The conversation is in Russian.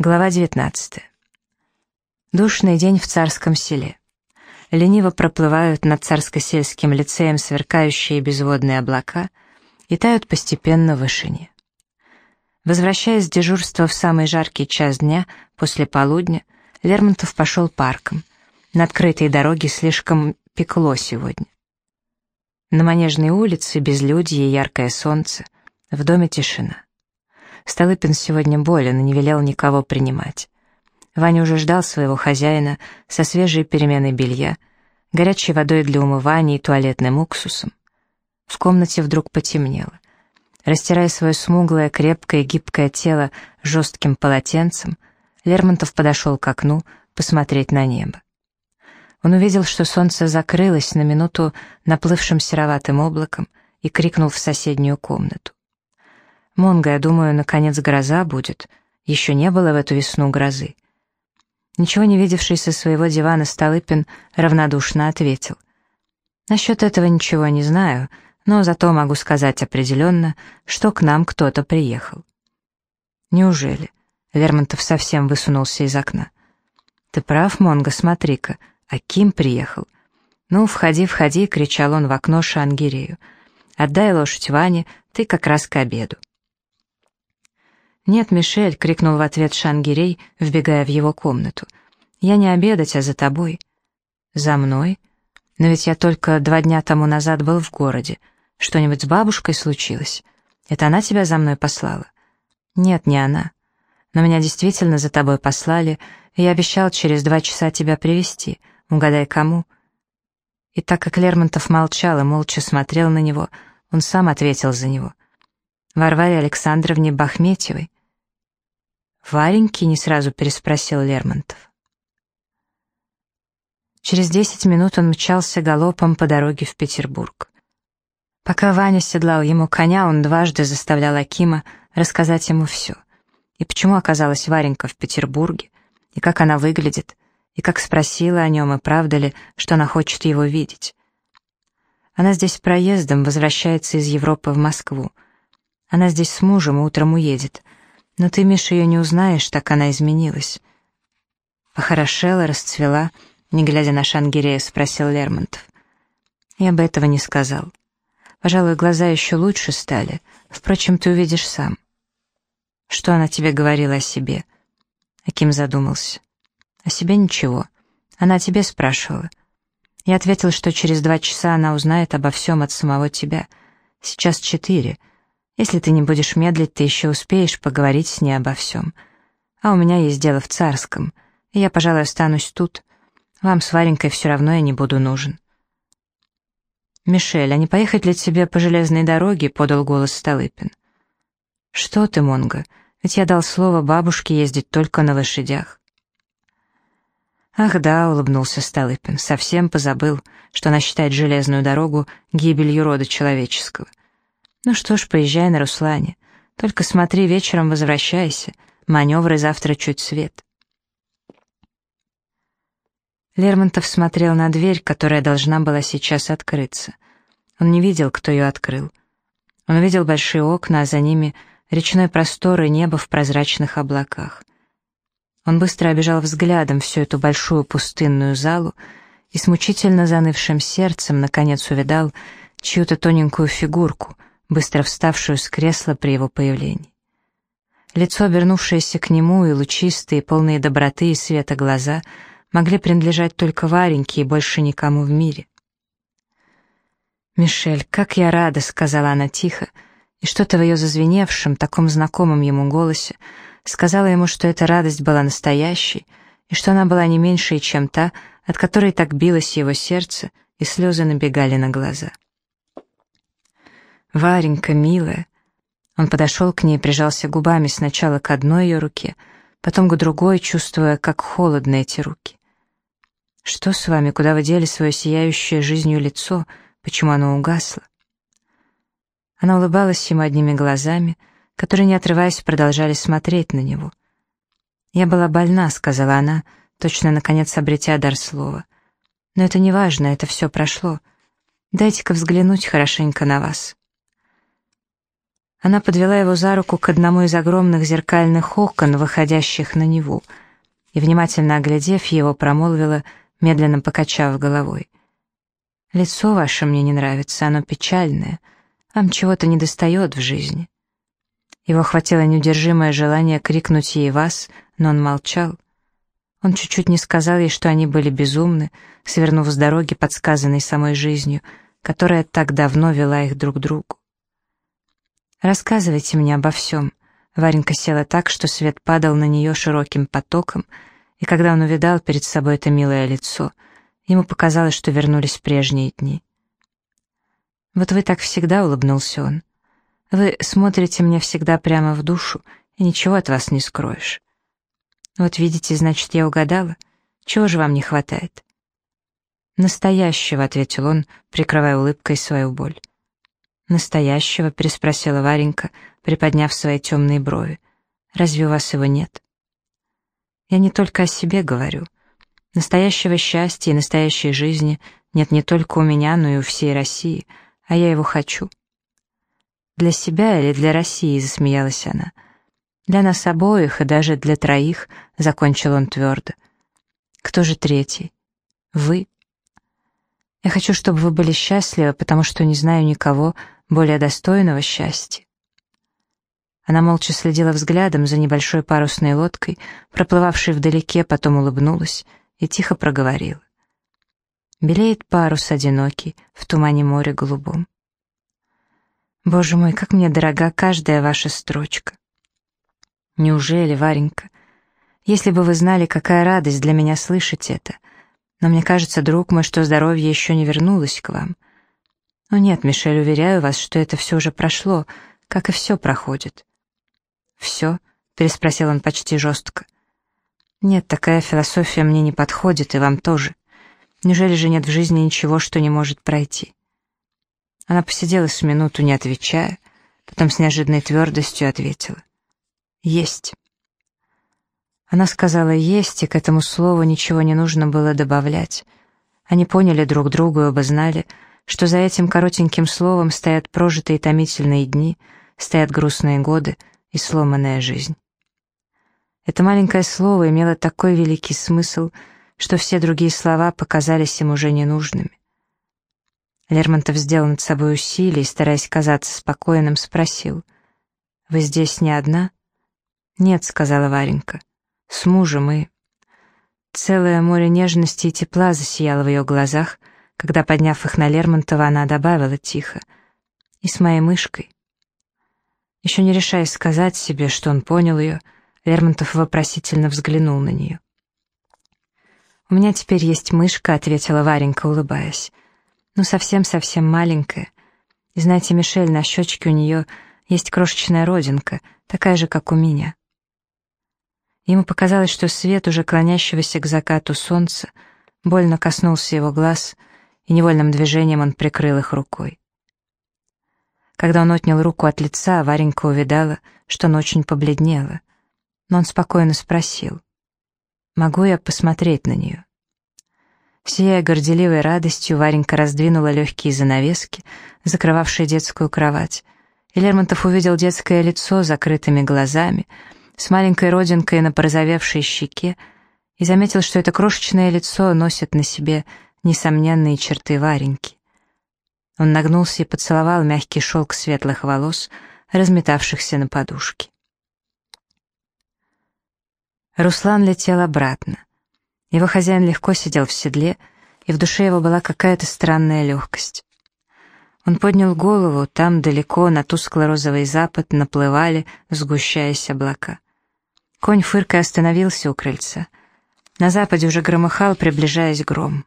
Глава 19. Душный день в царском селе. Лениво проплывают над царско-сельским лицеем сверкающие безводные облака и тают постепенно в вышине. Возвращаясь с дежурства в самый жаркий час дня, после полудня, Лермонтов пошел парком. На открытой дороге слишком пекло сегодня. На Манежной улице безлюдье и яркое солнце, в доме тишина. Столыпин сегодня болен и не велел никого принимать. Ваня уже ждал своего хозяина со свежей переменой белья, горячей водой для умывания и туалетным уксусом. В комнате вдруг потемнело. Растирая свое смуглое, крепкое, гибкое тело жестким полотенцем, Лермонтов подошел к окну посмотреть на небо. Он увидел, что солнце закрылось на минуту наплывшим сероватым облаком и крикнул в соседнюю комнату. «Монго, я думаю, наконец гроза будет. Еще не было в эту весну грозы». Ничего не видевший со своего дивана Столыпин равнодушно ответил. «Насчет этого ничего не знаю, но зато могу сказать определенно, что к нам кто-то приехал». «Неужели?» Лермонтов совсем высунулся из окна. «Ты прав, Монго, смотри-ка, а Ким приехал». «Ну, входи, входи!» — кричал он в окно Шангирею. «Отдай лошадь Ване, ты как раз к обеду». «Нет, Мишель!» — крикнул в ответ Шангирей, вбегая в его комнату. «Я не обедать, а за тобой». «За мной? Но ведь я только два дня тому назад был в городе. Что-нибудь с бабушкой случилось? Это она тебя за мной послала?» «Нет, не она. Но меня действительно за тобой послали, и я обещал через два часа тебя привести. Угадай, кому?» И так как Лермонтов молчал и молча смотрел на него, он сам ответил за него. «Варваре Александровне Бахметьевой». «Вареньки?» — не сразу переспросил Лермонтов. Через десять минут он мчался галопом по дороге в Петербург. Пока Ваня седлал ему коня, он дважды заставлял Акима рассказать ему все. И почему оказалась Варенька в Петербурге, и как она выглядит, и как спросила о нем, и правда ли, что она хочет его видеть. Она здесь проездом возвращается из Европы в Москву. Она здесь с мужем утром уедет — но ты, Миша, ее не узнаешь, так она изменилась. Похорошела, расцвела, не глядя на Шангирея, спросил Лермонтов. Я бы этого не сказал. Пожалуй, глаза еще лучше стали. Впрочем, ты увидишь сам. Что она тебе говорила о себе? Аким задумался. О себе ничего. Она о тебе спрашивала. Я ответил, что через два часа она узнает обо всем от самого тебя. Сейчас четыре. Если ты не будешь медлить, ты еще успеешь поговорить с ней обо всем. А у меня есть дело в царском, и я, пожалуй, останусь тут. Вам с Варенькой все равно я не буду нужен». «Мишель, а не поехать ли тебе по железной дороге?» — подал голос Столыпин. «Что ты, Монго, ведь я дал слово бабушке ездить только на лошадях». «Ах да», — улыбнулся Столыпин, — «совсем позабыл, что она считает железную дорогу гибелью рода человеческого. Ну что ж, поезжай на Руслане. Только смотри, вечером возвращайся. Маневры завтра чуть свет. Лермонтов смотрел на дверь, которая должна была сейчас открыться. Он не видел, кто ее открыл. Он увидел большие окна, а за ними речной простор и небо в прозрачных облаках. Он быстро обежал взглядом всю эту большую пустынную залу и с мучительно занывшим сердцем наконец увидал чью-то тоненькую фигурку — быстро вставшую с кресла при его появлении. Лицо, обернувшееся к нему, и лучистые, полные доброты и света глаза могли принадлежать только Вареньке и больше никому в мире. «Мишель, как я рада!» — сказала она тихо, и что-то в ее зазвеневшем, таком знакомом ему голосе сказала ему, что эта радость была настоящей, и что она была не меньшей, чем та, от которой так билось его сердце, и слезы набегали на глаза. Варенька, милая». Он подошел к ней прижался губами сначала к одной ее руке, потом к другой, чувствуя, как холодны эти руки. «Что с вами? Куда вы дели свое сияющее жизнью лицо? Почему оно угасло?» Она улыбалась ему одними глазами, которые, не отрываясь, продолжали смотреть на него. «Я была больна», — сказала она, точно, наконец, обретя дар слова. «Но это не важно, это все прошло. Дайте-ка взглянуть хорошенько на вас». Она подвела его за руку к одному из огромных зеркальных окон, выходящих на Неву, и, внимательно оглядев его, промолвила, медленно покачав головой. «Лицо ваше мне не нравится, оно печальное, вам чего-то недостает в жизни». Его хватило неудержимое желание крикнуть ей «вас», но он молчал. Он чуть-чуть не сказал ей, что они были безумны, свернув с дороги, подсказанной самой жизнью, которая так давно вела их друг к другу. «Рассказывайте мне обо всем». Варенька села так, что свет падал на нее широким потоком, и когда он увидал перед собой это милое лицо, ему показалось, что вернулись прежние дни. «Вот вы так всегда», — улыбнулся он. «Вы смотрите мне всегда прямо в душу, и ничего от вас не скроешь. Вот видите, значит, я угадала. Чего же вам не хватает?» «Настоящего», — ответил он, прикрывая улыбкой свою боль. «Настоящего?» — переспросила Варенька, приподняв свои темные брови. «Разве у вас его нет?» «Я не только о себе говорю. Настоящего счастья и настоящей жизни нет не только у меня, но и у всей России, а я его хочу». «Для себя или для России?» — засмеялась она. «Для нас обоих и даже для троих», — закончил он твердо. «Кто же третий?» «Вы». «Я хочу, чтобы вы были счастливы, потому что не знаю никого, более достойного счастья. Она молча следила взглядом за небольшой парусной лодкой, проплывавшей вдалеке, потом улыбнулась и тихо проговорила. Белеет парус одинокий в тумане моря голубом. Боже мой, как мне дорога каждая ваша строчка. Неужели, Варенька? Если бы вы знали, какая радость для меня слышать это. Но мне кажется, друг мой, что здоровье еще не вернулось к вам. «О нет, Мишель, уверяю вас, что это все уже прошло, как и все проходит». «Все?» — переспросил он почти жестко. «Нет, такая философия мне не подходит, и вам тоже. Неужели же нет в жизни ничего, что не может пройти?» Она посидела с минуту, не отвечая, потом с неожиданной твердостью ответила. «Есть». Она сказала «есть», и к этому слову ничего не нужно было добавлять. Они поняли друг друга и оба знали, что за этим коротеньким словом стоят прожитые томительные дни, стоят грустные годы и сломанная жизнь. Это маленькое слово имело такой великий смысл, что все другие слова показались им уже ненужными. Лермонтов сделал над собой усилие и, стараясь казаться спокойным, спросил, «Вы здесь не одна?» «Нет», — сказала Варенька, — «с мужем и...» Целое море нежности и тепла засияло в ее глазах, когда, подняв их на Лермонтова, она добавила тихо. «И с моей мышкой». Еще не решаясь сказать себе, что он понял ее, Лермонтов вопросительно взглянул на нее. «У меня теперь есть мышка», — ответила Варенька, улыбаясь. «Ну, совсем-совсем маленькая. И знаете, Мишель, на щечке у нее есть крошечная родинка, такая же, как у меня». Ему показалось, что свет уже клонящегося к закату солнца больно коснулся его глаз — и невольным движением он прикрыл их рукой. Когда он отнял руку от лица, Варенька увидала, что она очень побледнела, но он спокойно спросил, «Могу я посмотреть на нее?» Сияя горделивой радостью, Варенька раздвинула легкие занавески, закрывавшие детскую кровать, и Лермонтов увидел детское лицо с закрытыми глазами, с маленькой родинкой на порозовевшей щеке, и заметил, что это крошечное лицо носит на себе несомненные черты Вареньки. Он нагнулся и поцеловал мягкий шелк светлых волос, разметавшихся на подушке. Руслан летел обратно. Его хозяин легко сидел в седле, и в душе его была какая-то странная легкость. Он поднял голову, там далеко на тускло-розовый запад наплывали, сгущаясь облака. Конь фыркой остановился у крыльца. На западе уже громыхал, приближаясь гром.